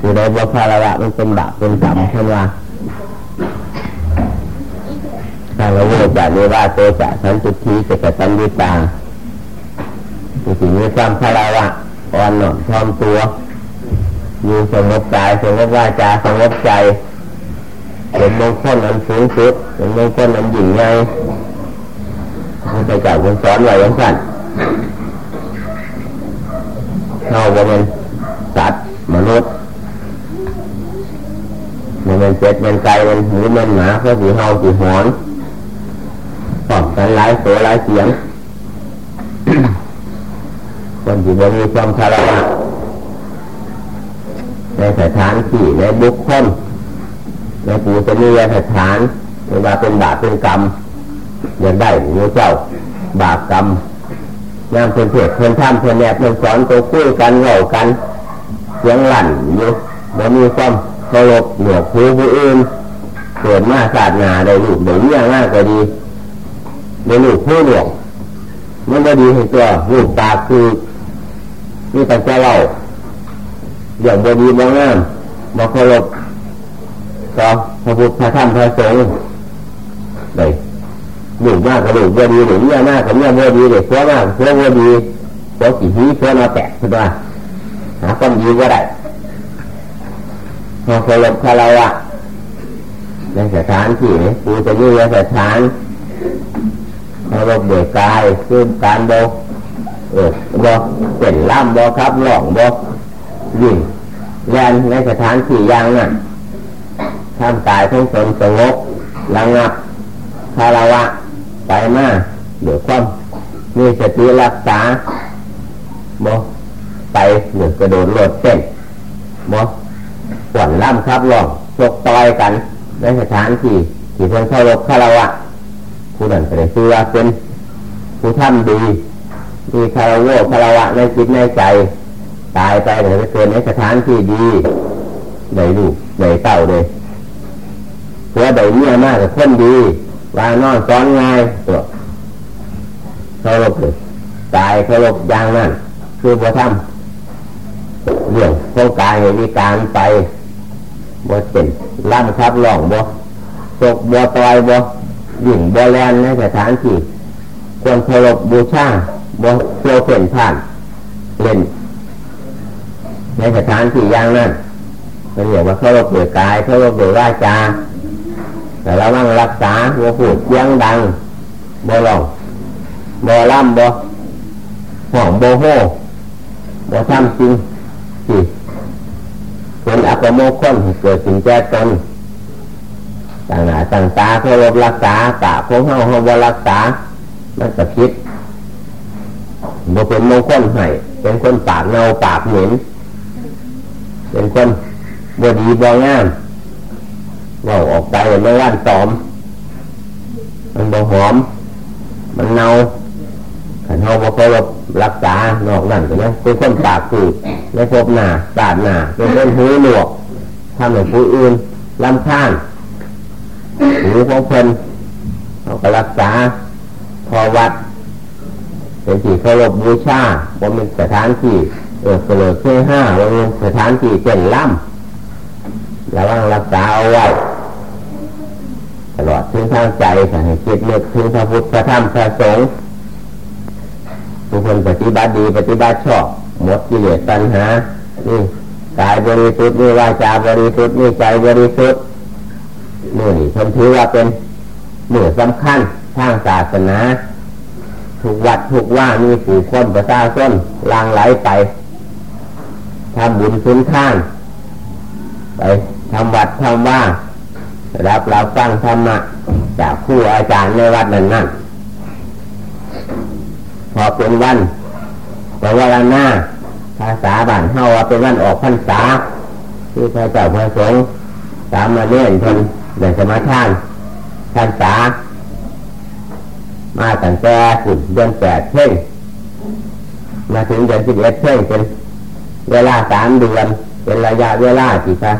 อยู่ในบุคลาวะมันเป็นบาปเป็นกรรมเช่นว่าทาเราเวจาเนว่าโตจะสันตุทีเสกตันวิตาสิ่งนี้ความพลาวะอ่อนหน่อมทอมตัวอยู่สงบกายสงบวาจาสงบใจเป็นมงคลอันสูงสุดเป็นมงคลอันยิ่งใหญ่พระเจ้าคนสอนไว้ยังสั่นเราเป็นสัตว์มนุษย์ มันเป็นเจ็ดมันไก่มันหูมันหมาเพื่อสีเฮาสีหอนป้องกันหลายตัวหลายเสียง คนที่บ่มีความคารวะในสถานที่ในบุคคลในปูจะมีสถานหรือว่าเป็นบาปเป็นกรรมอย่างได้หรือเจ้า บาปกรรมงามเพื่อนเพื่อนเพื่อนท่ามเพื่อนแนบเพื่อนสอนตัวคุยกันเหล่ากันเสียงหลั่นอยู่บ่มีความ เคารพเหนือผู้ผู้อื่นเกิดมาศาสนาได้ลูกได้เลี้ยงง่ายก็ดีได้ลูกผู้หลวงมันก็ดีให้ตัวลูกตาคือนี่แต่จะเล่าอย่างบดีบางงามบางเคารพก็พระพุทธพระธรรมพระสงฆ์ได้ลูกมากกับลูกบดีหรือเลี้ยมากกับเลี้ยบดีเด็กเชื่อมากเชื่อบดีเชื่อกี่ทีเชื่อมาแตกใช่ไหมหาความดีก็ได้ พอเคารพคารวะในสถานที่นี้กูจะยืนสถานเคารพเบิกกายขึ้นการโบเออบ่เป็นล่ำบ่ครับหลองบ่ยิ่งแลนในสถานที่ย่างนั้นทำกายทั้งตนสงบระงับคารวะไปมาเดี๋ยวความมีสติรักษาบ่ไปเหนึ่งกระโดดโลดเต้นบ่ ขวัญล่ำครับหลองชกต่อยกันในสถานที่ที่เพิ่นเคารพคารวะผู้นั้นก็ได้ชื่อว่าเป็นผู้ทำดี มีคารวะคารวะในจิตในใจ ตายไปเดี๋ยวจะเกิดในสถานที่ดีได้ลูกได้เต้าเลยเพราะได้เนี่ยมากกับคนดีว่านอนซ้อนง่ายตัวเคารพเลยตายเคารพอย่างนั้นคือบ่ทำเรื่องโครงการมีการไป บ่เป็นล่ำครับหล่องบ่ตกบ่ตอยบ่หยิ่งบ่แลนในสถานที่ควรเคารพบูชาบ่เที่ยวเพ่นผ่านเล่น ในสถานที่อย่างนั้นมันเรียกว่าเขาราเปลือกกายเขาราเปลือว่าจาแต่เราต้องรักษาหัวพูดเสียงดังบ่หลองบ่ล่ำบ่ห่องบ่โห่บ่ทำจริงสิ เป็นอัปโมคลเกิดสิ่งแก่ตนต่างหน้าต่างตาเขาเรารักษาตาของเฮาเฮาบ่รักษามันก็คิดบ่เป็นมงคลให้เป็นคนปากเน่าปากเหม็นเป็นคนบดีบองามว่าออกไปไม่ว่านตอม มันบ่หอม มันเน่า ขันเฮาบ่เคารพรักษานอกนั่นก็นะเป็นคนปากกูไม่พบหน้าสาดหน้าเป็นคนหูหนวกทำให้ผู้อื่นลำคาญหูของเพิ่นเขาก็รักษาพอวัด เป็นที่เคารพบูชาบ่เป็นสถานที่เออเปลือกเสื้อห้าว่าเป็นสถานที่เจนล่ำระวังรักษาเอาไว้ตลอดถึงทางใจให้คิดเลือกถึงพระพุทธพระธรรมพระสงฆ์ ทุกคนปฏิบัติดีปฏิบัติชอบ หมดกิเลสตัณหานี่กายบริสุทธิ์นี่วาจาบริสุทธิ์นี่ใจบริสุทธิ์นี่นี่ผมถือว่าเป็นเหนือสำคัญทางศาสนาทุกวัดทุกว่ามีผู้คนประชาชนลางไหลไปทำบุญสุนท่านไปทำวัดทำว่ารับเราฟังธรรมะจากครูอาจารย์ในวัดนั้นนั่น อเป็นวันวันวันหน้าภาษาบ้านเฮาว่าเป็นวันออกพรรษาที่พระเจ้าพระสงฆ์สามมาเล่นทนเดินสมาทานพรรษา มาตั้งแต่ฝุ่นเดือนแปดเพ่งมาถึงเดือนสิบเอ็ดเพ่งเป็นเวลาสามเดือนเป็นระยะเวลาที่พระ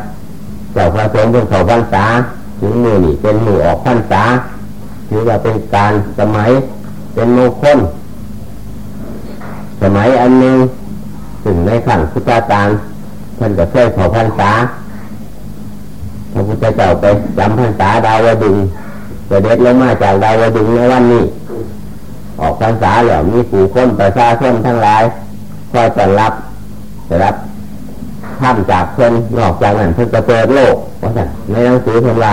เจ้าพระสงฆ์เป็นเขาพรรษาถึงมือนี่เป็นมือออกพรรษาถือว่าเป็นการสมัยเป็นมงคล สมัยอันหนึ่งถึงในขั้งพุทธกาลท่านก็เคยขอพรรษาพระพุทธเจ้าไปจำพรรษาดาวดึงเสด็จลงมาจากดาวดึงในวันนี้ ออกพรรษาแล้วมีผู้คนประชาชนทั้งหลายคอยต้อนรับจะรับข้ามจากเพื่อนนอกจากนั้นเพื่อนจะเปิดโลกว่าสัในหนังสือเพื่อนว่า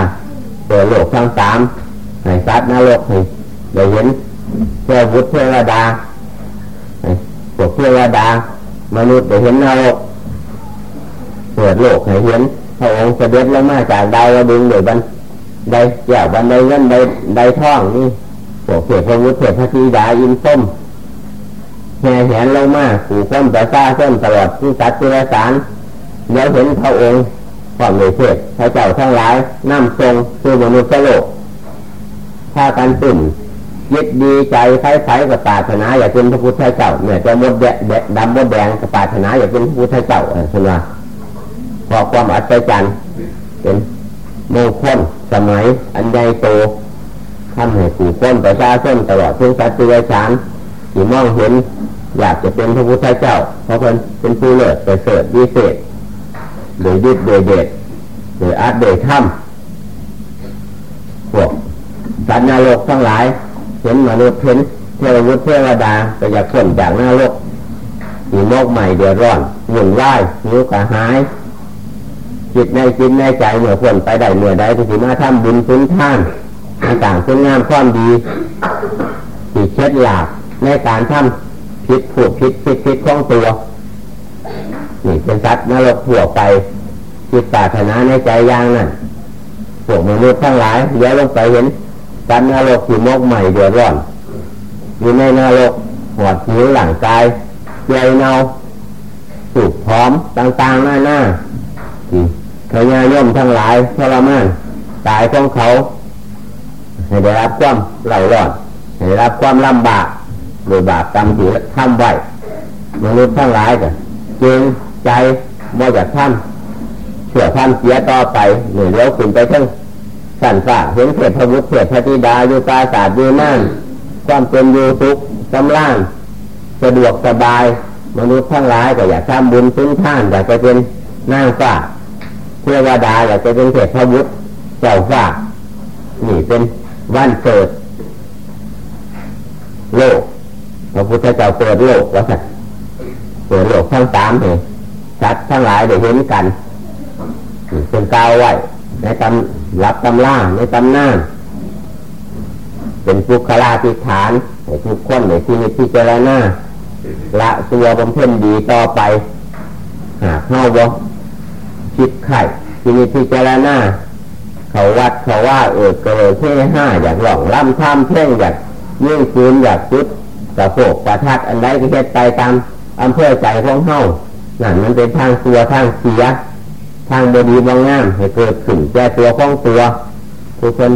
เปิดโลกทั้งสามในซัดนรกให้ได้เห็นเทวุฒิเทวดา พวกเทวดามนุษย์ได้เห็นนรกเปิดโลกให้เห็นพระองค์เสด็จลงมาจากดาวดึงเดียวบันไดแก้วบันไดเงินไดไดท่องนี่พวกเทพวุฒิเทพธิดาอินส้มแห่แหนลงมาขู่ข้นประซาเส้นตลอดที่สัตว์ที่สารเดี๋ยวเห็นพระองค์ความเลยเทศพระเจ้าทั้งหลายนั่ทรงคือมนุษย์โลกถ้าการตื่น ยึดดีใจใครๆกับปาถนาอยากเป็นพระพุทธเจ้าเนี่ยจะมดแดดดำมดแดงกับปาถนาอยากเป็นพระพุทธเจ้าเออคุณว่าพอความอัศจรรย์เป็นโมฆะสมัย อันใหญ่โตทำให้ผู้คนประชาชนตลอดทุกสัตว์ที่ฉานที่มองเห็น อยากจะเป็นพระพุทธเจ้า เพราะเป็นเป็นผู้เลิศเสริฐวิเศษโดยดิบโดยเด็ดโดยอาร์ตโดยถ้ำพวกสัตว์นรกทั้งหลาย เห็นมนุษย์เห็นเทววุฒิเทวดาก็อยากพ้นจากหนรกมีโลกใหม่เดือดร้อนหมุนไหวนิ้วกระหาย จิตในจิตในใจเหนือพ้นไปได้เหนือใดก็ถือมาทำบุญสุนท่านต่างๆคุณงามความดีที่เช็ดหลาบในการทำผิดผูกผิดผิดผิดของตัวนี่เป็นสัตว์นรกถั่วไปจิตปรารถนาในใจย่างนั่นพวกมนุษย์ทั้งหลายเดี๋ยลงไปเห็น สัตว์นรกที่มกใหม่เดือดร้อนอยู่ในนรกหอดหิวหลังกายใหญ่เนาสุกพร้อมต่างๆหน้าหน้าขยาย่อมทั้งหลายทรมานตายของเขาให้ได้รับความเหล่าร้อนให้ได้รับความลำบากโดยบาปกรรมที่ทำไว้มนุษย์ทั้งหลายก็เจงใจบ่อยากทำเชื่อทำเสียต่อไปเหนื่อยเลี้ยวขึ้นไปทั้ง สั่นฝ่าเห็นเถิดพระวุฒิเถิดพระธิดาอยู่ตาศาสตร์อยู่นั่นความเป็นอยู่ทุกกำลังสะดวกสบาย มนุษย์ทั้งหลายก็อยากทำบุญซุ้นท่านอยากจะเป็นนางฝ่าเทวดาอยากจะเป็นเถิดพระวุฒิเจ้าฝ่านี่เป็นวันเกิด โลกพระพุทธเจ้าเปิดโลกว่าสัตว์เปิดโลกทั้งสามเลยสัตว์ทั้งหลายได้เห็นกันเป็นกาวไว้ ในตำรับตำล่าในตำหน้า เป็นภูคลาธิฐานในทุกคนในที่นี้ที่เจรณาละตัวบำเพ็ญดีต่อไป หากเข้าบ่คิดไข่ที่นี้ที่เจรณาเขาวัดเขาว่าเออเกิดเท่ห้าอยากหลองล่ำท่ำเพ่งอยากยิ่งคืนอยากจุดกระโปกประทัดอันใดก็เฮ็ดไปตามอำเภอใจของเฮานั่นมันเป็นทางตัวทางเสีย ทางบดีบางงามให้เกิดขึ้นแก่ตัวของตัวผู้คน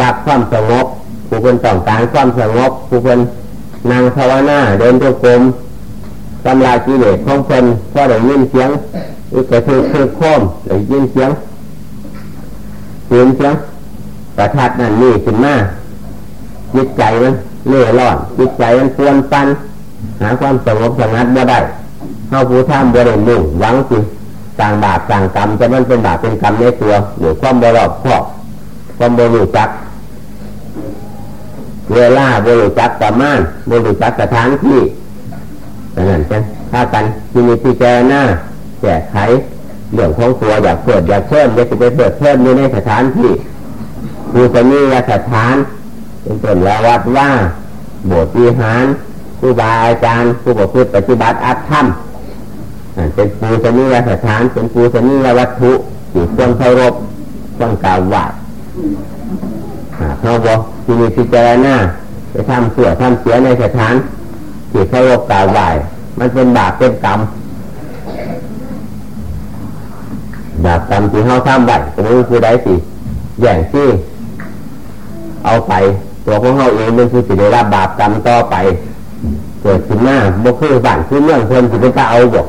รักความสงบผู้คนต้องการความสงบผู้คนนางภาวนาเดินจงกรมกำลากิเลสของคนพอได้ยินเสียงอีกกระทือคือโคมได้ยินเสียงเสียงเสียงประทัดนั่นนี่ขึ้นมาจิตใจมันเล่ร่อนจิตใจมันควนปันหาความสงบสงัดบ่ได้เข้าผู้ท่ามบริมุ่งหวังสิ สร้างบาปสร้างกรรมจะมันเป็นบาปเป็นกรรมในตัวหรือความบรอบครอบความบริจักเวลาบริจักประมาณบริจักสถานที่ดังนั้นกันถ้ากันที่มีพิจารณาแก้ไขเรื่องของตัวอยากเกิดอยากเพิ่มอยากจะไปเกิดเพิ่มอยู่ในสถานที่คือจะมีสถานเป็นต้นละวัดว่าโบสถ์วิหารครูบาอาจารย์ผู้ประพฤติปฏิบัติอัตธรรม เป็นปูชนียสถานเป็นปูชนียวัตถุที่ควรเคารพควรกาวไหว้เขาบอกที่มีพิจารณาไปทำเสื่อทำเสียในสถานที่เคารพกล่าวไหว้มันเป็นบาปเป็นกรรมบาปกรรมที่เขาทำไว้ก็ไม่คือได้สิอย่างที่เอาไปตัวของเขาเองมันคือสิได้รับบาปกรรมต่อไป เกิดขึ้นหน้าบ่คือบ้านคือเมืองเพิ่นสิเป็นตาเอาบอก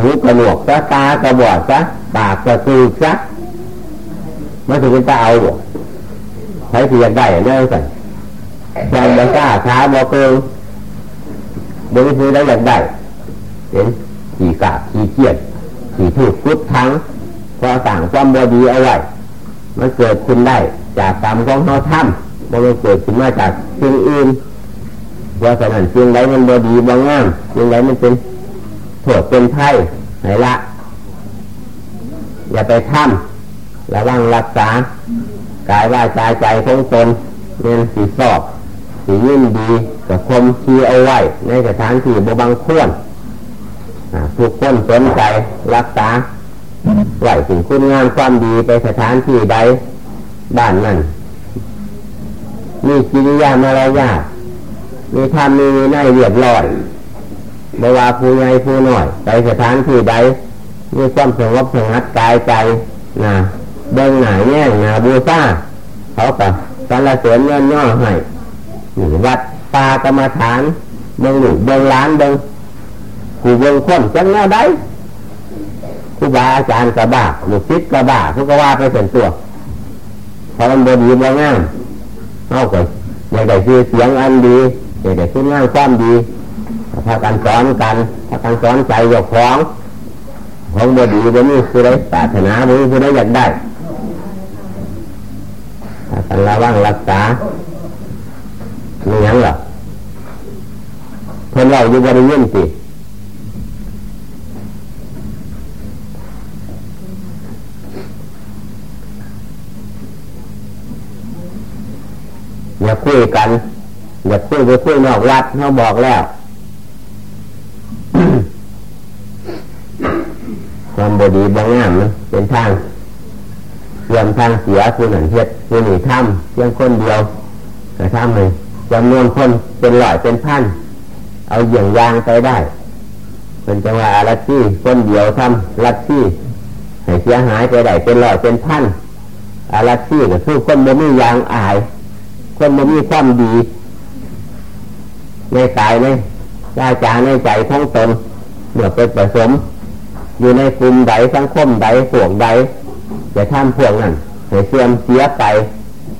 หูกระหนวกซะตากระบอดซะปากกระตือซะมันสิเป็นตาเอาบอกใช้ที่อยากได้เนี่ยสั่นใจบ่กล้าช้าบ่เกินบ่คือได้อยากได้เห็นขี่กาขี่เกียดขี่ถูกพุดทั้งพอสั่งความบดีเอาไว้มันเกิดขึ้นได้ จากกรรมของเขาทำมันเกิดขึ้นมาจากสิ่งอื่นเพราะฉะนั้นสิ่งใดมันบดีบางงามสิ่งใดมันเป็น โทษเป็นไพ่ไหนละ อย่าไปทำระวังรักษากายว่าใจใจของตนเน้นสีสอบสียิ่งดีกับคมชีเอาไว้ ในสถานที่บบางควรทุกคนสนใจรักษาไหวถึงคุณงามความดีไปสถานที่ใดบ้านนั้นมีกิริยามารยาทมีธรรมมีในเรียบร้อย บว่าผู้ใหญ่ผู้น้อย ไปสถานที่ใดมีความสงบสงัดกายใจนะเบิ้งหนาแง่งนาบูซาเขาก็สรรเสริญย่อน่อให้วัดตากรรมฐานเบิ้งหนูเบิ้งล้านเบิ้งกูเบิ้งคนจังแนวได้ครูบาอาจารย์กระบาหรือซิดกระบาทุกว่าไปเสร็จตัวพอมันบดีบ่งามเอาไปอยากได้คือเสียงอันดีอยากได้คุณงามความดี พากันสอนกันพากันสอนใจยกของของบดีบนี้คือได้ปรารถนาบนี้คือได้อยากได้พากันระวังรักษาไม่ยังหรอเพื่อนเราอยู่บริเวณสิอย่าคุยกัน อย่าคุยไปคุยนอกวัดเขาบอกแล้ว ความบดีบางงามนเป็นทางเยี่ยมทางเสียคือหนังเทียดคือหนีถ้ำเพียงคนเดียวแต่ถ้ำเลยจำนวนคนเป็นหลายเป็นพันเอาอย่างยางไปได้เป็นจังหวะลัทธิคนเดียวทำลัทธิให้เสียหายไปได้เป็นหลายเป็นพันอาลัทธิก็คือคนไม่มียางอาย คนมันมีความดีในกายในใจจาในใจของตนเมื่อไปผสม อยู่ในกลุ่มใดสังคมใดพวกใดจะทำพวกนั้นให้เสื่อมเสียไป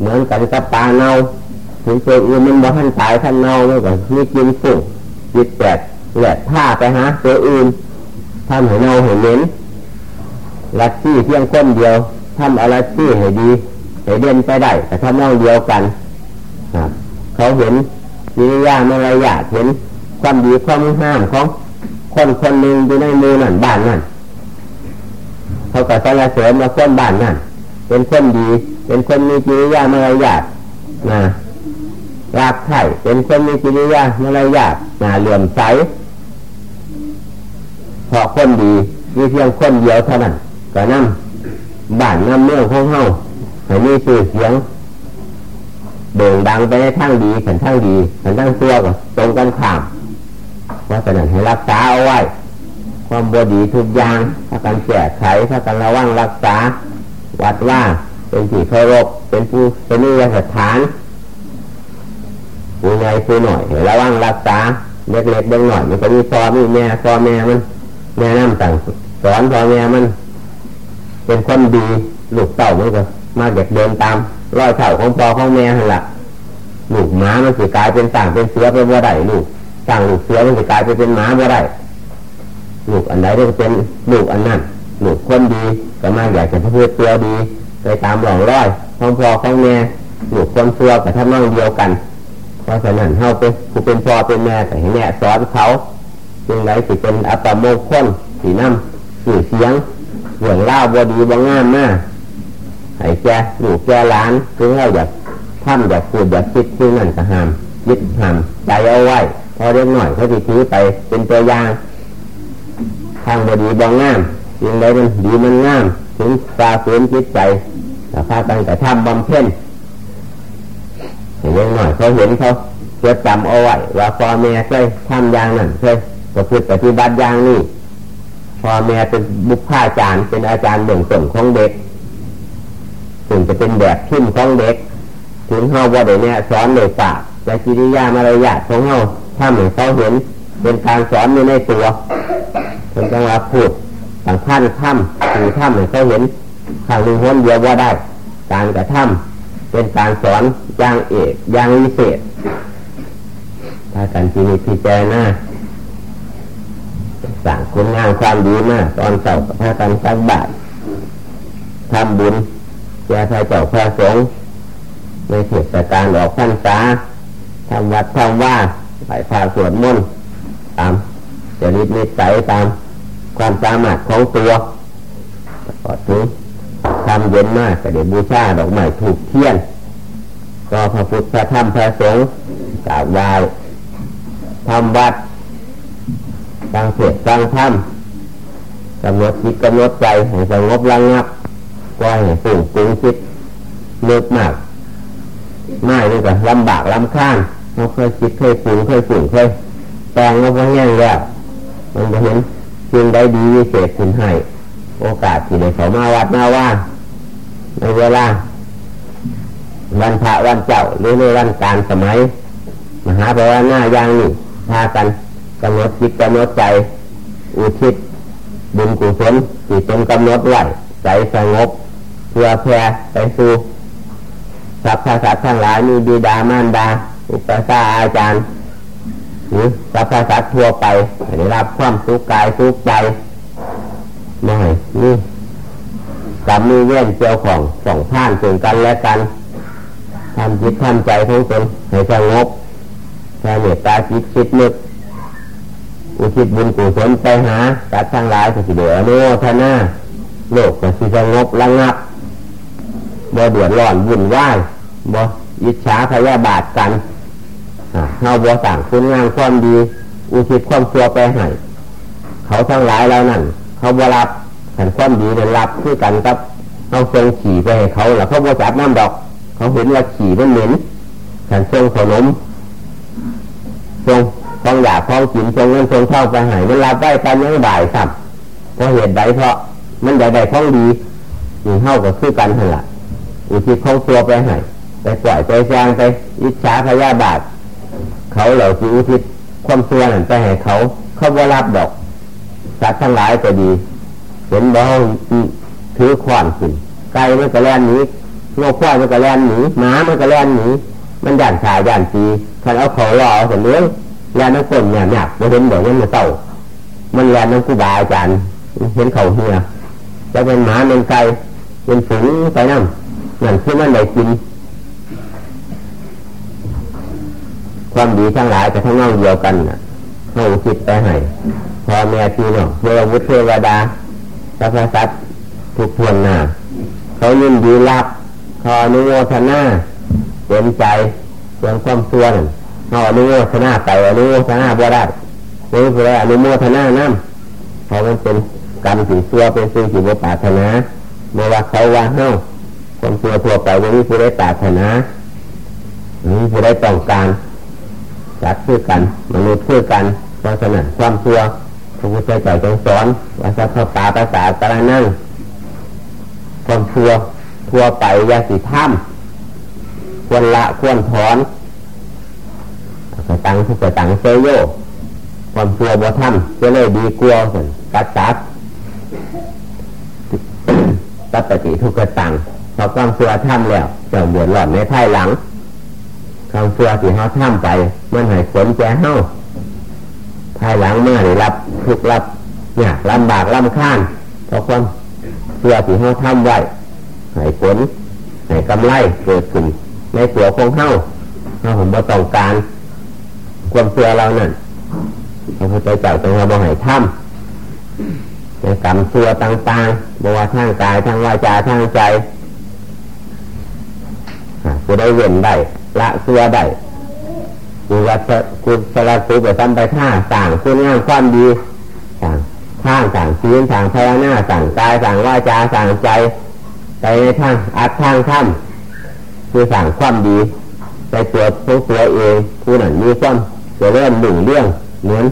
เหมือนกันกับปลาเน่าถึงตัวอื่นมันบ่ทันตายท่านเน่าแล้วก็มีกินฝุ่งจิตแตกแหลกผ้าไปหาตัวอื่นทำให้เน่าให้เหม็นลัทธิเพียงคนเดียวทำอะไรที่ให้ดีให้เด่นไปได้ แต่ทำเน่าเดียวกันเขาเห็นวิริยามารยาเห็นความดีความห้ามของ คนคนหนึ่งอยู่ในมือนั่นบ้านนั่นเขาก็สรรเสริญมาคนบ้านนั่นเป็นคนดี เป็นคนมีจิริยามารยาทนะรักไถ่เป็นคนมีจิริยามารยาทนะเหลื่อมใสพอคนดีมีเพียงคนเดียวเท่านั้นก็นั่งบ้านนั่งเมืองของเฮาให้มีชื่อเสียงเบ่งดังไปในทางดีขันทางดีขันทางตัวก็ตรงกันข้าม ว่าแต่นั้นให้รักษาเอาไว้ ความบดีทุกอย่างถ้าการแก้ไขถ้าการระวังรักษา วัดว่าเป็นที่เคารพเป็นผู้เป็นนิยสถานผู้ใหญ่ผู้หน่อยระวังรักษาเล็กๆเด็กหน่อยมันก็มีพ่อมีแม่พ่อแม่มันแม่น้ำต่างสอนพ่อแม่มัน เป็นคนดีลูกเต่ามันก็มาเด็กเดินตามรอยเถ่าของพ่อของแม่หันละลูกหมามันจะกลายเป็นต่างเป็นเสือเป็นบ่ได้ลูก ต่างลูกเสือมันจะกลายไปเป็นหมาบ่ได้ลูกอันใดก็เป็นลูกอันนั้นลูกคนดีก็มาอยากจะพูดตัวดีไปตามหลองร้อยของพ่อของแม่ลูกคนตัวกับท่านน้องเดียวกัน เพราะฉะนั้นเฮาเป็นผู้เป็นพ่อเป็นแม่แต่ให้แม่สอนเขาจึงไรสิเป็นอัปโมงคลสีน้ำสื่อเสียงเรื่องเล่าบดีบางงามมากให้แกลูกแกล้านคือเราอยากทำอยากพูดอยากคิดคือนั่นก็ห้ามยึดห้ามใจเอาไว้ พอเรียกหน่อยเขาจะถือไปเป็นตัวอย่างทางบดีบองงามยิ่งใดมันดีมันงาม ถึงตาฝืนจิตใจแต่พากันแต่ทำบำเพ็ญเห็นยังหน่อยเขาเห็นเขาเกิดจำเอาไว้ว่าพ่อแม่เคยทำอย่างนั้นเคยประพฤติปฏิบัติอย่างนี้พ่อแม่เป็นบุคคลอาจารย์ เป็นอาจารย์เบื้องต้นของเด็กถึงจะเป็นแบบขึ้นของเด็ก ถึงเฮาว่าเดี๋ยวนี้สอนเด็กปากและกิริยามารยาทของเฮา ถ้าเหมือนเขาเห็นเป็นการสอนอยู่ในตัวเป็นจังหวะพูดต่างท่านถ้ำคือถ้ำเหมือนเขาเห็นข้างหนึ่งคนเดียวว่าได้ การกระทำเป็นการสอนอย่างเอกอย่างวิเศษถ้าการจีนิพิจารณาสั่งคุณงามความดีมาก ตอนเสาร์พระกันสักบาททำบุญแก่พระเจ้าพระสงฆ์ในเทศกาลออกพรรษาทำวัดทำว่า ไปพาสวดมนต์ตามจะริบนิสัยตามความสามารถของตัวก็ถึงทำเย็นมากก็เดี๋ยวบูชาดอกไม้ถูกเทียน ก็พระพุทธพระธรรมพระสงฆ์กราบไหว้ทำวัดตั้งเสดตั้งธรรมกำหนดจิตกำหนดใจให้สงบระงับก็ให้ฝุ่งปุงคิดเลือกมากไม่นี่ก็ลำบากลำข้าง เราเคยคิดเคยฝุ่งเคยฝุ่งเคยแปลงเราพอแห้งแล้วมันจะเห็นจึงได้ดีวิเศษคุณให้ โอกาสที่ในเขามาวัดมาว่า ในเวลา วันพระวันเจ้าหรือในวันการสมัย มหาภาวนาอย่างนี้พากันกำหนดจิตกำหนดใจ อุทิศบุญกุศลที่เป็นกำหนดไว้ใจสงบเพื่อแผ่ไปสู่สัพพะสัตทั้งหลายมีบิดามารดา อุปสาอาจารย์ หรือสัพพสัตทั่วไปได้รับความสุขกายสุขใจหน่อยนี่กรรมมีเว้นเกี่ยวของสองท่านถึงกันและกันทำจิตทำใจของตนให้สงบแค่เมตตาจิตคิดนึกอุทิศบุญกุศลไปหาตัดทั้งหลายสิเดือโนทนาโลกก็สิสงบระงับบ่เดือดร้อนวุ่นวายบ่ยิจฉาพยาบาทกัน เฮาบ่สั่งคุณงามความดี อุทิศความชั่วไปให้เขาทั้งหลายแล้วนั่น เขาบ่รับขันความดีเป็นรับคือกันกับเอาทรงขี่ไปให้เขาแล้วเขาบ่จับน้ำดอก เขาเห็นว่าขี่มันเหม็นขันทรงขนมทรงทองอยากทองกินทรงเงินทรงเท่าไปใหายมันรับได้ตามยังบ่ายสับเพราะเหตุใดเพราะมันใหญ่ใดท้องดีอยู่เท่ากับคือกันเท่านั้นอุทิศของตัวไปให้ไปปล่อยไปแซงไปอิจฉาพยาบาท เขาเหล่าที่อุทิศความตัวนั่นไปให้เขา เขาว่ารับดอกสัตว์ทั้งหลายก็ดี เห็นบ่ถือขวานขึ้นไก่มันก็แล่นหนีโลกควายมันก็แล่นหนีหมามันก็แล่นหนีมันย่านขาย่านตีคันเอาเขาล่อเอาเนื้อแล่นน้ำฝนเนี่ยหนักมาเห็นเดี๋ยวมันมาเศร้ามันแล่นน้ำกูบาอาจารย์เห็นเขาเหี้ยจะเป็นหมาเป็นไก่เป็นฝูงไปนั่งนั่นคือมันได้กิน ความดีทั้งหลายจะทั้งนั่งเดียวกันนะให้คิดไปให้พอแม่พี่น้องเทววุฒิเทวดาสรรพสัตว์ทุกทวนหน้าเขายินดีรับขออนุโมทนาเต็มใจเรื่องความส่วนขาอนุโมทนาไปอนุโมทนาบ่ได้นี่คืออนุโมทนานั่เพราะมันเป็นกรรมสิ่งชั่วเป็นสิ่งที่บ่ปรารถนาเมื่อว่าเขาว่าเฮ้าความชั่วทั่วไปวันนี้ผู้ได้ปรารถนานี้ผู้ได้ต้องการ จัดคือกันมนุษย์คือกันเพราะฉะนั้นความชั่วพระพุทธเจ้าทรงสอนว่าสัพพปาภาษาตระนั่งความชั่วทั่วไปยาสีถ้ำควรละควรถอนกระตังทุกกระตังเซโยความชั่วบ่ทำจะเลยดีกลัวสิกัดจัดตัดปฏิทุกกระตังพอความชั่วทำแล้วจะบวชหลอดในภายหลัง ความชั่วที่เขาทำไป มันหายผลแก่เฮาภายหลังเมื่อได้รับทุกรับเนี่ยลำบากลำข้านเพราะความเชื่อที่เขาทำไว้ให้ผลให้กำไรเกิดขึ้นในตัวของเฮาเฮาผมบ่ต้องการ ความเชื่อเรานั่นพระพุทธเจ้าต้องเราบ่ให้ทำในกรรมเชื่อต่างๆบ่ว่าทางกายทางวาจาทางใจ จะได้เว้นได้ละเชื่อได้กุศลกุศลสุไปทำไปท่าสั่งคุณงามความดีสั่งข้างสั่งชีนสั่งพยานาสั่งกายสั่งวาจาสั่งใจไปในทางอัดทางถ้ำคือสั่งความดีไปตัวตัวตัวเองผู้นั้นมีความจะเริ่มหนึ่งเรื่องเหมือน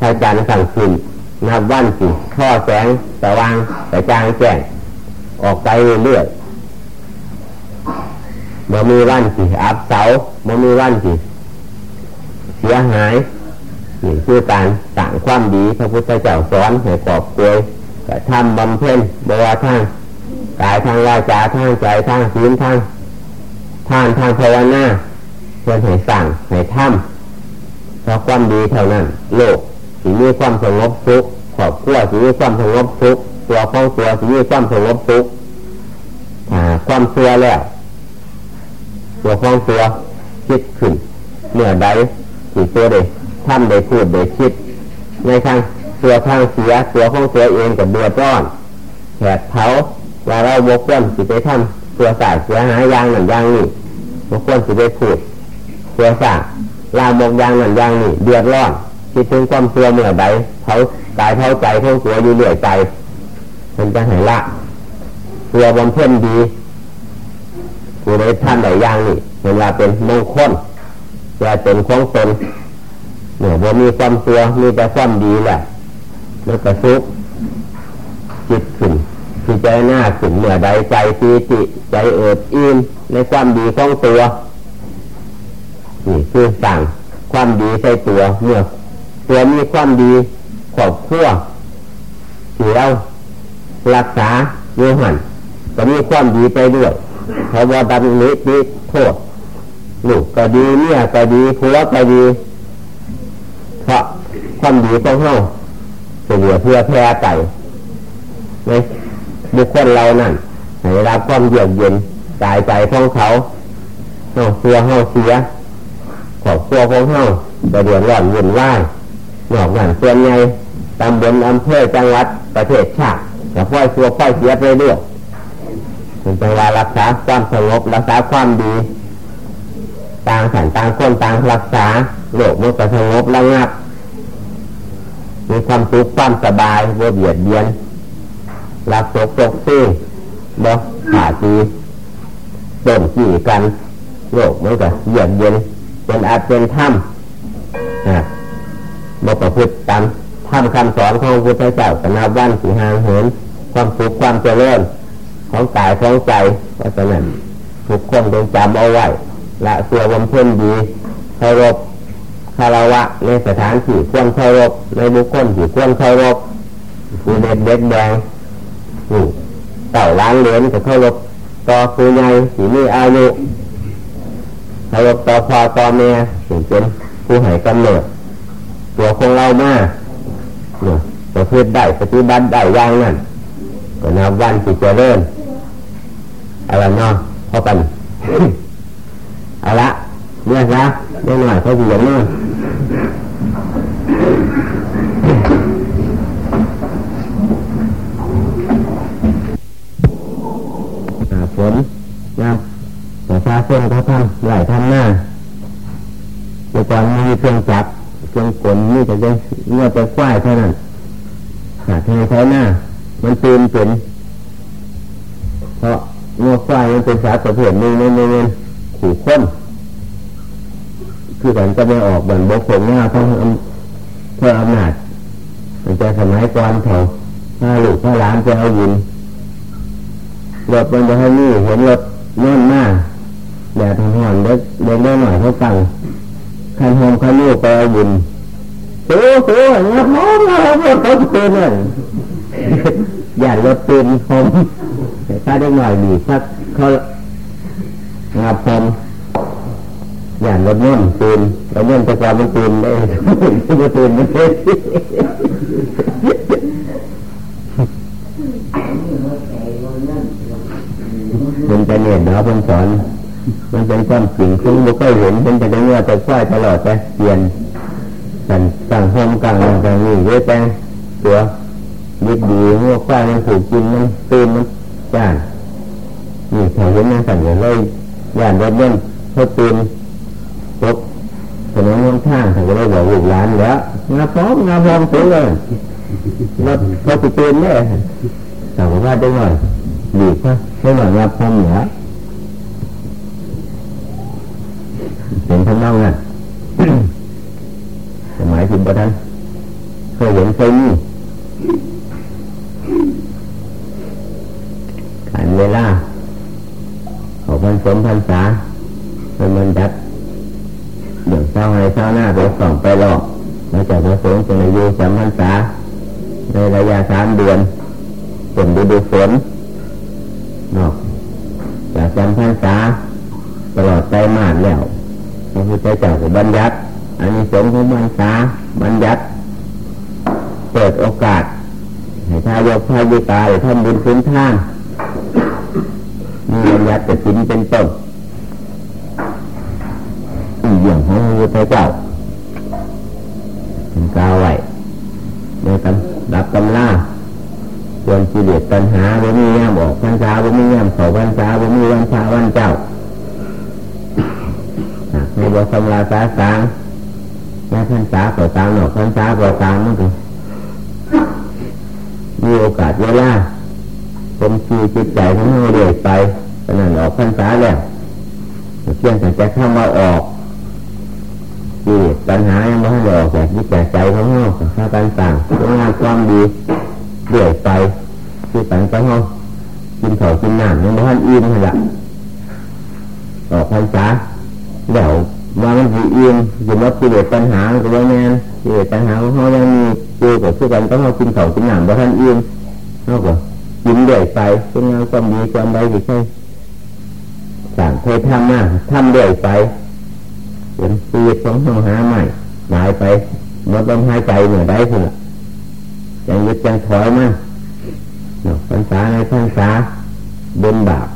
พระจันสั่งขึ้นนับวันสิท่อแสงสว่างแต่จางแจ้งออกไปเรื่อย เมื่มีวันสิอับเสาเมื่มีวันสิเสียหายนี่คือการสั่งความดีพระพุทธเจ้าสอนให้กอบกวยกระทำบำเพ็ญบวชทางกายทางวาจาทางใจทางศีลทางทานทางภาวนาเพื่อให้สั่งให้ทำเพราะความดีเท่านั้น โลกที่มีความสงบสุขขอบขั้วสีความสงบสุขตัวของตัวสีความสงบสุขความเชื่อแล้ว ตัวของตัวคิดขึ้นเมื่อใดที่ตัวเด็กท่านได้พูดได้คิด ในทางตัวทางเสียตัวของตัวเองกับเดือร้อนแผดเผาว่าเราบกพร่องสิไปทำตัวสายเสียหายยางหนึ่งยางนี่บกพร่องสิไปพูดตัวสาลามกยางหนึ่งยางนี่เดือดร้อนคิดถึงความตัวเมื่อใดเผากายเผาใจของตัวอยู่เรื่อยใจมันจะหายละตัวบำเพ็ญดี ผู้ใดท่านใดย่างนี่เห็นว่าเป็นมงคลจะเป็นของตนเนี่ยพอมีความตัวมีแต่ความดีแหละแล้วก็ซุกจิตขึ้นคือใจหน้าขึ้นเมื่อใดใจปีติใจเอิบอิ่มในความดีของตัวนี่คือสั่งความดีใส่ตัวเมื่อตัวมีความดีขอบขั้วที่เรารักษาโยหันก็มีความดีไปด้วย เพราะว่าดันนี้ดีโทษลูกก็ดีเมียก็ดีผัวก็ดีเพราะความดีของเขาเสียเพื่อแพ้ไก่ในบุคคลเรานั่นให้รับความเยือกเย็นกายใจของเขาเฮาเสียเฮาเสียขอบครัวของเฮาจะเดือดร้อนวุ่นวายนอกนั้นส่วนใหญ่ตำบลอำเภอจังหวัดประเทศชาติจะค่อยตัวค่อยเสียไปเรื่อย เป็นจังหวะรักษาความสงบรักษาความดี ต่างสันต่างคนต่างรักษาโลกมันก็สงบระงับ มีความสุขความสบายบ่เบียดเบียนรักตกตกซี่บ่ขาดีต้นขี่กันโลกมันก็เยือกเย็นเป็นอาจเป็นถ้ำนะบ่ประพฤติตามถ้ำคำสอนของพระพุทธเจ้าสนาวันสีหางเหินความสุขความเจริญ ของกายของใจเพราะฉะนั้นทุกคนต้องจำเอาไว้ละตัวบำเพ็ญดีเคารพคารวะในสถานที่ควรเคารพในบุคคลที่ควรเคารพผู้เด็กเด็กแดงผู้เต่าล้างเหรียญกับเคารพต่อครูใหญ่ที่มีอายุเคารพต่อพ่อต่อแม่ถึงเป็นผู้ให้กำเนิดตัวของเรามาเนี่ยประพฤติได้ปฏิบัติได้อย่างนั้นก็นับวันที่จะเริ่ม อะไรเนาะพอกันเอาละเนี่ยนะเรื่อหน่อยเขาเหยียบเนี่ยฝนนะประชาชนเขาทำไหลทำหน้าเดี๋ยก่อนมีเครื่องจับเครื่องกลนี่จะได้เงื่อจะควายเท่านั้นหาทางใช้หน้า มันตื่นเป็น งื่อควายมันเป็นสาประเภทหนึ่งในเงินขู่ข้นคือกันจะไม่ออกเหมือนบกผมหน้าเพราะเพื่ออำนาจมันจะสมัยก่อนเขาถ้าลูกถ้าหลานจะเอายินรถมันจะให้นี่เห็นรถน่นมากแดดหอนเด็กเด็กหน่อยเขาตั้งคันหอมคันลูกไปเอาบุญโอ้โหงับมองเรารถเขาตื่นเลยอย่ารถตื่นหอม ถ้าได้หน่อยดีสักเขางับผมอย่างรถน่นตื่นรถน่นแต่ก่อนมันตื่นได้ไม่ตื่นไม่ได้เป็นไปเนี่ยเนาะเพิ่นสอน มันเป็นความจริงซึ่งไม่เคยเห็นเป็นแต่เมื่อแต่ควายตลอดไปเปลี่ยนสั่งสั่งห้องกลางกลางนี่เยอะแต่ตัวดีดีเมื่อควายมันถูกกินมันตื่นมัน ย่านนี่ถ้าเห็นนั่นสั่งเลยย่านรถเล่นเขาตื่นตกถนนข้างเขาก็เลยบอกลูกหลานแล้วงาพร้อมงาพร้อมเสียเลยรถเขาไปตื่นเลยแต่ว่าได้หน่อยดีกว่าได้หน่อยงาพร้อมเหนือเห็นท่านเล่าไงสมัยถึงประท่านเคยเห็นเคยมีขัน เวลาขาพันสมพันษาเป็นมันดัดเดี๋ยวเช้าให้เช้าหน้าไปส่องไปหลอกมาจากพระสงฆ์จะอายุสามพันษาในระยะสามเดือนเป็นฤดูฝนนอกจากสามพันษาตลอดใจมาดแล้วพระพุทธเจ้าก็บัญญัติอันนี้สงฆ์ของพรรษาบัญญัติเปิดโอกาสให้ทายกทายุตาหรือทำบุญพื้นท่าน มีบัญญัติแต่สินเป็นต้นอีกอย่างของพระเจ้าเป็นกาวไว้ในกันดับตำล่าส่วนกิเลสตัณหาบ่มีแง่บอกพันชาบ่มีแง่เขาพันชาบ่มีวันชาวันเจ้าในบทสำราสาสางแม่พันษาก็ตามหนอกพันษาก็ตามนั่นเองมีโอกาสเวลา ผมชีจิตใจของเราเรื่อยไปขนาดออกพันษาแล้วเพียงแต่จะเข้ามาออกที่ปัญหายังไม่ให้ออกจากจิตใจของเราข้าต่างๆงานความดีเรื่อยไปที่ต่งไปห้องกินข้าวกินน้ำยังไม่ทันอิ่มเลยละออกพันษาเดี๋ยวว่ามันสีอิ่มอยู่ว่ากิเลสปัญหาก็ว่าแน่กิเลสปัญหาของเขายังมีอยู่กับทุกกันก็เขากินข้าวกินน้ำบ่ทันอิ่มเขาก็ กินเรื่อยไปเป็นงานความดีความใดที่ใช่สั่งเคยทำมาทำเรื่อยไปเป็นชีวิตของเขาหาใหม่หายไปหมดลมหายใจเหนื่อยได้คือยังยึดยังถอยมาพรรษาในพรรษาบนบาป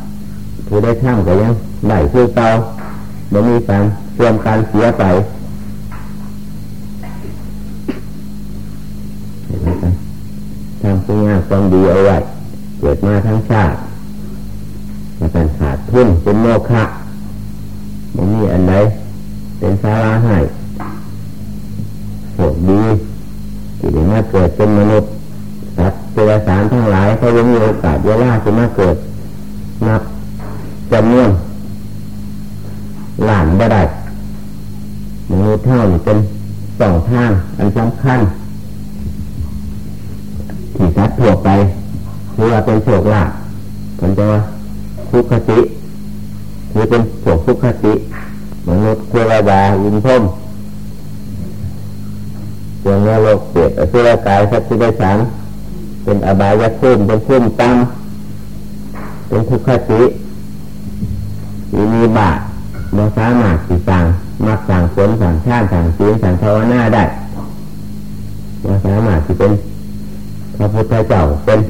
ผู้ได้ทำก็ยังได้คือเตาบ่มีการเตรียมการเสียไปทำคุณงามความดีเอาไว้ เกิดมาทั้งชาติมาการขาดทุนเป็นโมฆะบ่มีอันใดเป็นสาระให้โชคดีที่ได้มาเกิดเป็นมนุษย์สัตว์เจริสารทั้งหลายเขายังมีโอกาสเวลาจะมาเกิดนับจำนวนหลานบ่ได้มนุษย์เท่าเป็นสองทางอันสำคัญที่สัตว์ทั่วไป ถือว่าเป็นโชคลาภมันจะว่าทุกขติหรือเป็นโชคทุกขติมนุษย์เทวดาอินพรมดวงนรกเปรตอสุรกายสัตว์ที่ได้สารเป็นอบายภูมิเป็นภูมิตั้งเป็นทุกขติมีมีบาปเราสามาสิสังมักสั่งผลสั่งชาติสั่งศีลสั่งภาวนาได้เราสามารถที่เป็นพระพุทธเจ้าเป็น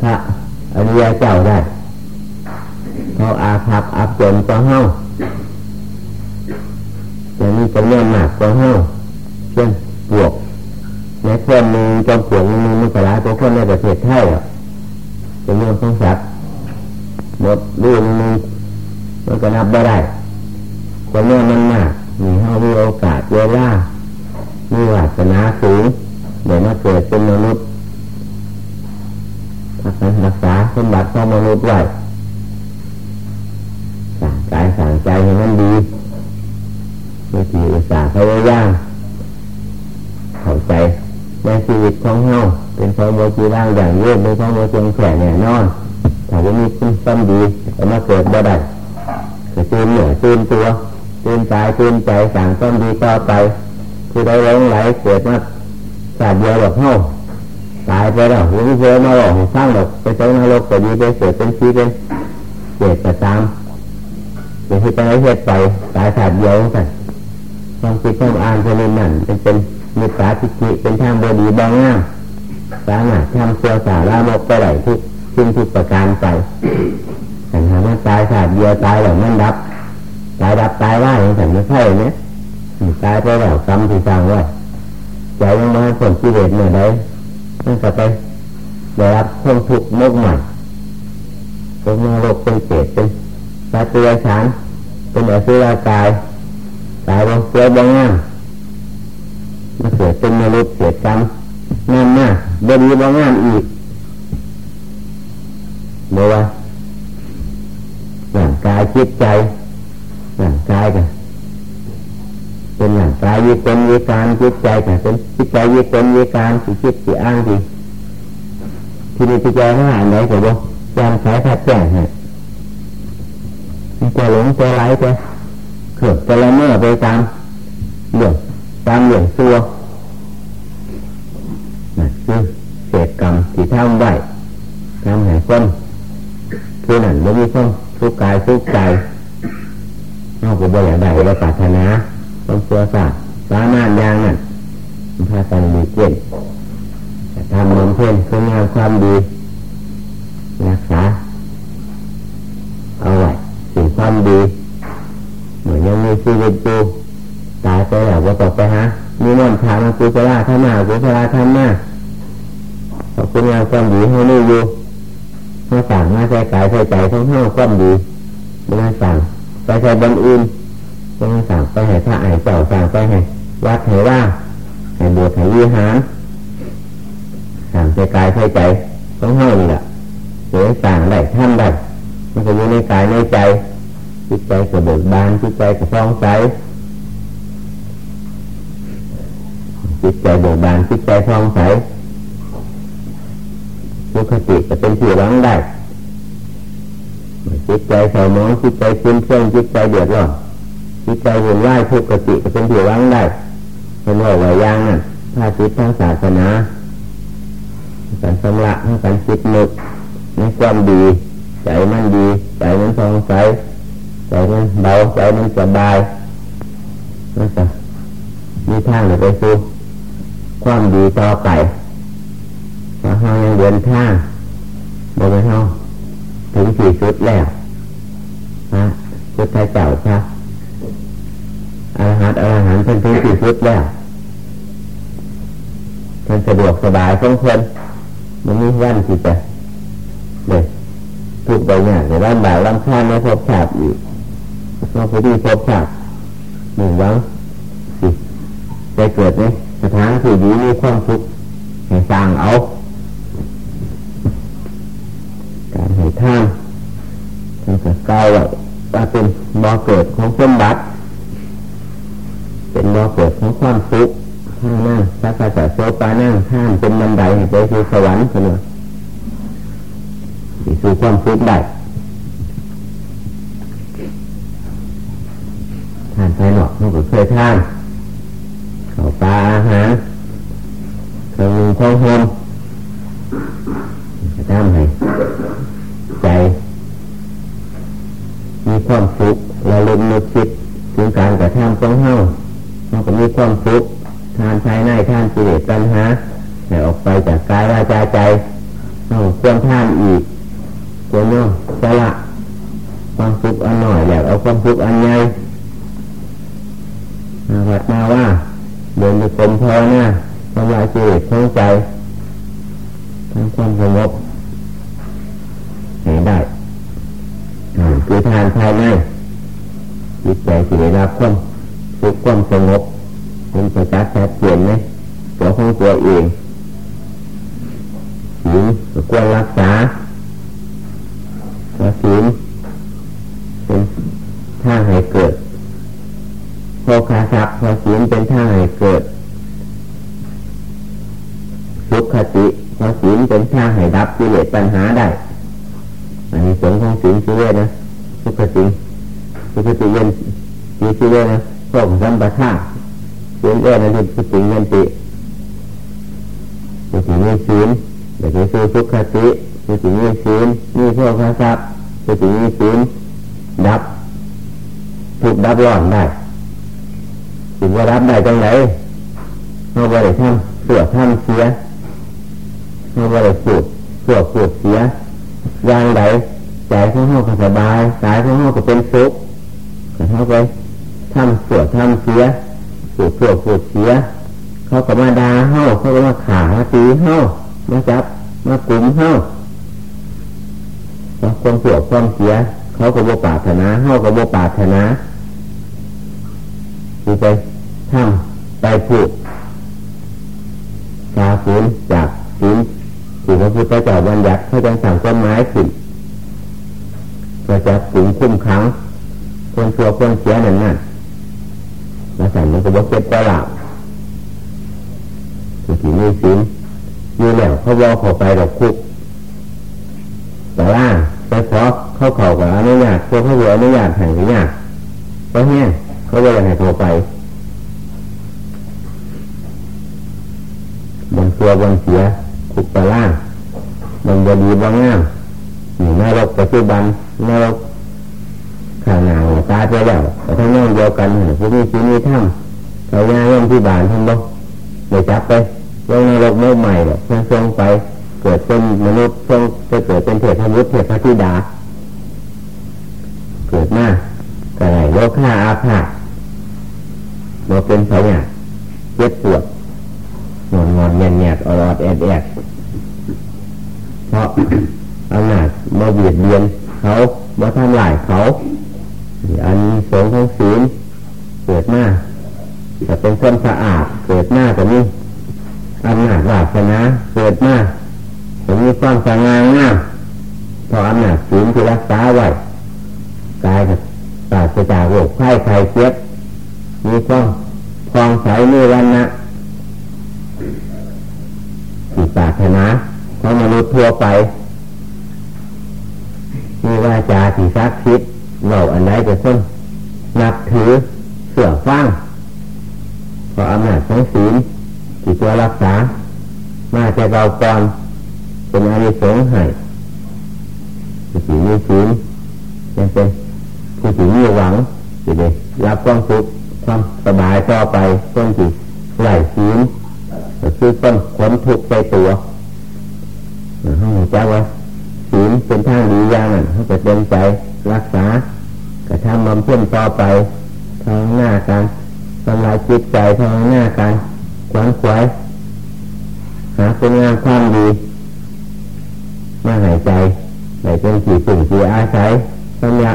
พระอริยเจ้าได้เขาอาภัพอับจนก็เฮ้าจะมีจำนวนมากก็เฮาเช่นปวกในคนหนึ่งจอมปวกหนึ่งมันก็หลายตัวคนในประเทศไทยอะเป็นเรื่องของสัตว์หมดรุ่นหนึ่งมันก็นับไม่ได้คนเมื่อมันมากมีเฮามีโอกาสเวลามีวาสนาสูงเดี๋ยวมาเกิดเป็นมนุษย์ รักษาสมบัติของมนุษย์ไว้สั่งกายสั่งใจให้มันดีเมื่อที่อุตสาห์พยายามเข้าใจในชีวิตของเฮาเป็นของโมจีร่างอย่างเยื่อเป็นของโมเชีงแข็แน่นอนถ้าว่ามีคุณซ้ำดีจะมาเกิดบ่ได้จะตื่นเหนือตื่นตัวตื่นใจตื่นใจสั่งซ้ำดีต่อไปคือได้ร้องไหลเกิดมาสาดเดียวแบบเฮา ตายไปแล้วหัวเสือมาหลอกสร้างหลอกไปใช้นรกก็ดีไปเกิดเป็นชีเป็นเกิดแต่ตามเดี๋ยวที่ไปเหตุไปตายสาดเดียวกันความคิดความอ่านเป็นนั่นเป็นเป็นมีสาธิจิเป็นทางบดีบางงามสามารถทำเสียสาระมกไปไหลทุกทิ้งทุกประการไปแต่ถาว่าตายขาดเดียวตายหรือมันดับตายดับตายว่าอย่างแต่ไม่ใช่เนี่ยตายไปแล้วกรรมที่สร้างไว้ใจยังมาผลกิเลสเมื่อใด นั่นก็ไปได้รับความทุกข์มากใหม่เป็นนรกเป็นเปรตเป็นสัตว์เดรัจฉานเป็นอสุรกายตายบางเสียบางงามมาเกิดเป็นมนุษย์เกิดกรรมงามมากบดีบางงามอีกเมื่อว่าร่างกายจิตใจร่างกายกัน เป็นร่างกายยึดเป็นยึดการจิตใจกันเป็นจิตใจยึดเป็นยึดการสิจิตสิอ้างสิที่นี่จิตใจหน้าอันไหนก็บอกจำสายทัดแจ้งฮะจะหลงจะไหลจะเขื่อนจะละเมอไปตามเรื่องตามเรื่องตัวนั่นคือเศษกรรมที่ทำไว้ทำให้คนคือนั่นไม่มีคนทุกข์กายทุกข์ใจนอกจากบ่อยากได้เราปรารถนา ต้องตัวศาสตร์สามารถยางนั่นพากันมีเกณฑ์ทำมันเพื่อนคุณงามความดีรักษาเอาไว้สิ่งความดีเหมือนยังมีชีวิตอยู่ตายไปแล้วก็ตกไปฮะมีนอนทางกุศลธรรมะกุศลธรรมะขอบคุณงามความดีให้นี่อยู่มาสั่งมาใส่กายใส่ใจทั้งห้าความดีมาสั่งใส่บนอื่น มาสั่งไปให้พระไอ้เจ้าสั่งไปให้วัดให้ว่าให้บวชให้วิหารสั่งใส่กายใส่ใจทั้งห้านี่แหละเดี๋ยวสั่งได้ท่านได้มันจะอยู่ในกายในใจจิตใจกระเบิดบานจิตใจกระฟองใสจิตใจเบิกบานจิตใจฟองใสสุขติจะเป็นที่หวังได้จิตใจเศร้าหมองจิตใจซึ้งเครื่องจิตใจเดือดร้อน จิตใจวุ่นวายทุกขติจะเป็นที่หวังได้เป็นว่าไหวยางนั่นถ้าจิตทางศาสนาการสำลักการคิดนึกในความดี ใจมันดี ใจมันฟองใสใจมันเบาใจมันสบายนั่นจะมีทางไปสู่ความดีต่อไปถ้าเรายังเดินทางบนเราถึงสี่สุดแล้วนะพุทธเจ้าครับ อาหารอาหารเป็นถึงสี่สุดแล้วมันสะดวกสบายของคนมันมีวันที่จะเลยถูกใบหน้าในร่างบากร่างข้าไม่พบฉาบอีกก็พอดีพบฉาบหนึ่งวังสิจะเกิดไหมสถานที่ดีมีความสุขให้สร้างเอา การให้ท่านการกเก่าว่าเนไดไปสวรรค์เสนอสู่ความสุขได้ทานไปหนอกเขาก็เคยทานข้าวปลาอาหารเครื่องมือของโฮ คือทานภายในจิตใจที่ได้รับความสุขความสงบเป็นประจักษ์ชัดเจนไหมตัวของตัวเองศีลควรรักษาศีลเป็นท่าให้เกิดโภคาทรัพย์พอศีลเป็นท่าให้เกิดสุขคติพอศีลเป็นท่าให้ดับกิเลสปัญหา รับร้อนได้ถึงว่ารับได้ตรงไหน ที่ไปทำไปผูกกาฝืนจากศีลที่พระพุทธเจ้าบัญญัติให้จังสั่งต้นไม้ขึ้นก็จะถึงคุ้มครั้งคนชั่วคนเสียนั่นนั่นแล้วสั่งมันก็บอกเก็บตลาดที่มีศีลมีแล้วเขาบอเข้าไปดอกคุกแต่ว่าไปขอเข้าเข่ากับอนุญาตพวกเขาอนุญาตให้อนุญาตเพราะเนี่ย เขาเลยให้โทรไปบางตัวบางเสียขุกตะล่างบางบดีบางงามอยู่นรกปัจจุบันนรกข้างหน้าตาไปแล้วแต่ทั้งนั้นเดียวกันพวกนี้ชีวิตท่ามเขาย่าเรื่องที่บานท่านบ่เดี๋ยวจับไปลงนรกเมื่ใหม่เนี่ยเพื่อทรงไป เกิดเป็นมนุษย์ทรงไปเกิดเป็นเทพมุตเทพธิดา เกิดมาก็ไหนโลกฆ่าอาภาเราเป็นเขาเนี่ยเจ็บปวดงอนงอนเงียนเงียอรอดแอดแอดเพราะอำนาจมาเบียดเบียนเขามาทำลายเขาอันสงของศีลเกิดมาจะเป็นคนสะอาดเกิดมาแต่นี่อำนาจวาสนาเกิดมาแต่มีความสง่างามเพราะอำนาจศีลที่รักษาไว้กายกับปราศจากโรคไข้ไข้เจ็บ มีความคลองใสมีวันนะที่ปรารถนาของมนุษย์ทั่วไป มีวาจาที่ซักคิดเราอันใดจะต้นนับถือเสื่อฟังเพราะอำนาจของศีลที่ตัวรักษา มาจากเราก่อนเป็นอานิสงส์ให้ผู้ที่มีศีลยังเป็นผู้ที่มีหวังจะได้รับความสุข ความสบายต่อไปต้นที่ไหลศีลก็คือต้นขนทุกข์ใจตัวห้องจ้าว่าศีลเป็นทางดีอย่างนั้นเขาจะเป็นใจรักษากระทำบำเพ็ญต่อไปทางหน้าการทำลายจิตใจทางหน้าการขวนขวายหาคุณงามความดีมาหายใจในเป็นขี่สิ่งที่อาศัยสัญญา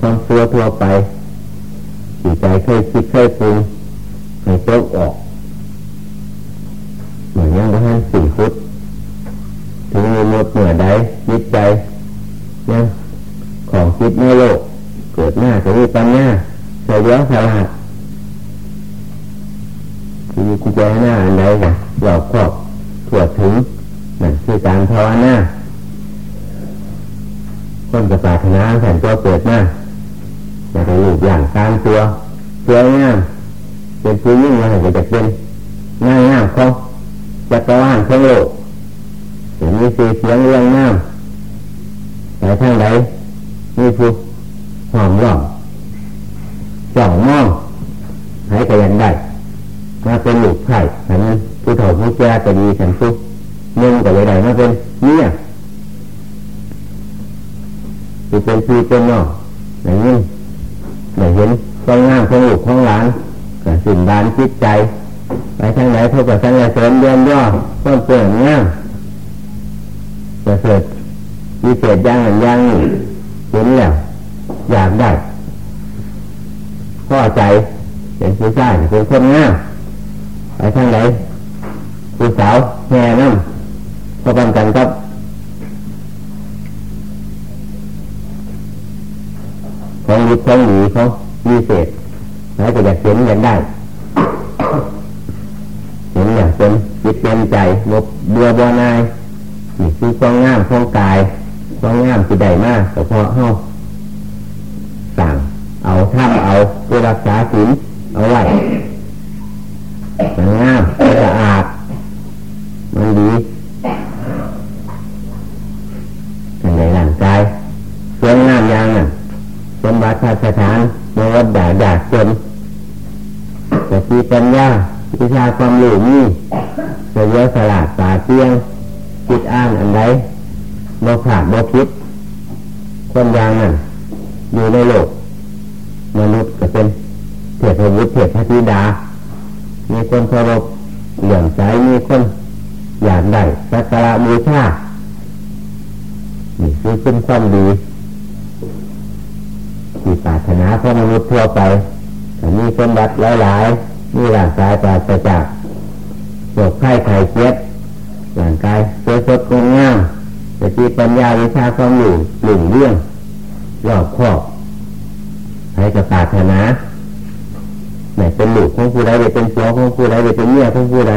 ความตัวทั่วไป จิตใจเคยคิดเคยปรุงให้ตกออกเหมือนยังไม่ทันสี่ฟุตถึงมีหมดเหนือใด เป็นผู้ยิ่งมาให้จะ ของดีของดีเขามีเศษไหนก็อยากเห็นอยากได้เห็นอยากเป็นจิตเป็นใจลบเบื่อบ่นายนี่คือความงามของกายความงามที่ใดมากแต่พอเฮาสั่งเอาท่าเอาเพื่อรักษาศีลเอาไว้งาม สมบัติสถานโมดด่าด่าจนแต่ทีปัญญาวิชาความรู้นี่เสียสละตาเตียงคิดอ่านอันใดโมขาดโมคิด คนยางนั้นอยู่ในโลกมนุษย์ก็เป็นเทพบุตรเทพธิดา มีคนเคารพเหลื่อมใสมีคนอยากได้สักการะบูชานี่คือเป็นความดี ของมนุษย์ทั่วไปแต่มีสมบัติหลายๆมีร่างกายปราศจากโรคไข้ไข้เจ็บร่างกายสวยสดงดงามแต่ที่ปัญญาวิชาความรู้หลุ่งเรื่องรอบครอบให้กับปาถนาไหนเป็นหลูกของผู้ใดเป็นผัวของผู้ใดเป็นเมียของผู้ใด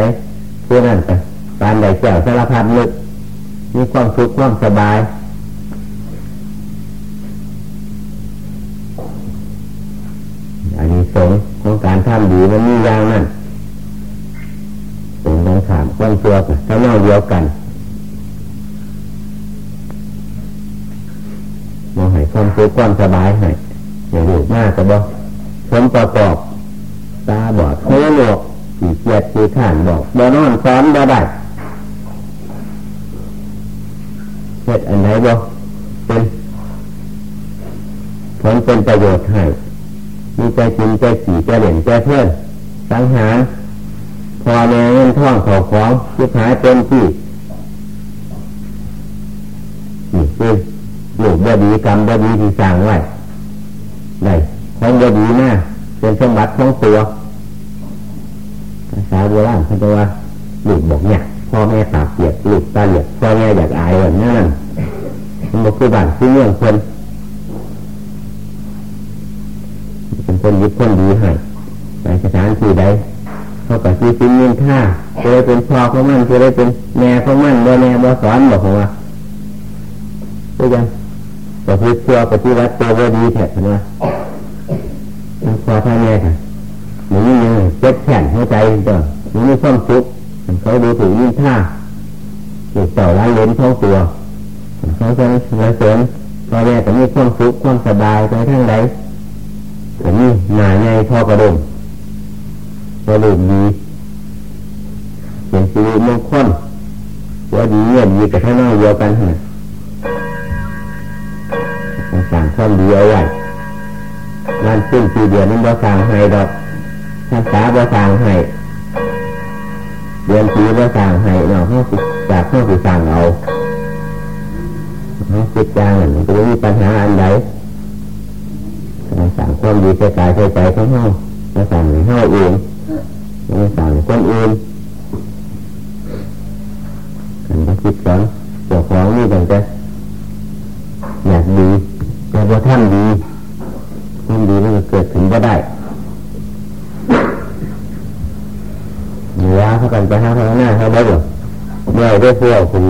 ผู้นั้นแต่การใดแก้วสารพัดลึกมีความสุขความสบาย ความสบายให้อย่างลูกมากก็บอกผลประกอบตาบอดหูหนวกขี่เกียจขี่ข้านบอกบ่นอนสอนบ่ได้เฮ็ดอันไหนบ่เป็นผลเป็นประโยชน์ให้มีใจกินใจขี่ใจเหล่นใจเพื่อนสังหารพอแม่เงินท่องเขาของคิดหายเป็นที่ ดีกรรมบดีที่สร้างไว้ได้ของบดีน้าเป็นสมบัติของตัวภาษาโบราณเขาจะว่าลูกบอกเนี่ยพ่อแม่ตาเปียกลูกตาเหลียกพ่อแม่อยากอายแบบนั้นมันบอกคือบ้านคือเมืองคนเป็นคนยึดคนดีให้ในสถานที่ใดเขากับที่ซิ้นเงินค่าจะได้เป็นพ่อเของมันจะได้เป็นแม่เของมันบ่แม่บ่สอนบอกผมว่าก็ยัง แต่พูดเชื่อปฏิวัติตัวบ่ดีแท้นะพอพ่อแม่ค่ะหนูยังเจ็บแขนหัวใจเด้อหนูมีความสุขเขาดูถูกยิ่งท่าเด็กเต่าล้านล้นท้องตัวเขาจะมาเสริมพ่อแม่แต่มีความสุขความสบายไปทั้งใดแต่นี่หนาใหญ่พ่อกระดุมกระดูกดีเป็นชีวิมงคลว่าดีเงียบดีกับท่านน้อยเดียวกันฮะ สั่งความดีเอาไว้วันสิ้นปีเดือนนั้นบ่สั่งให้ดอกภาษาบ่สั่งให้เดือนปีบ่สั่งให้เนาะเขาสิจากเขาสิสั่งเอาเขาคิดจางมันจะมีปัญหาอันใดสั่งความดีใส่กายใส่ใจของเขามาสั่งให้เขาเองมาสั่งคนอื่นกันก็คิดสอนเจ้าของนี่ตั้งแต่อยากดี แต่พอท่านดีท่านดีมันก็เกิดถึงก็ได้เหลือเขากันไปห้าพันหน้าเขาได้หรอเมื่อได้เพื่อคุณ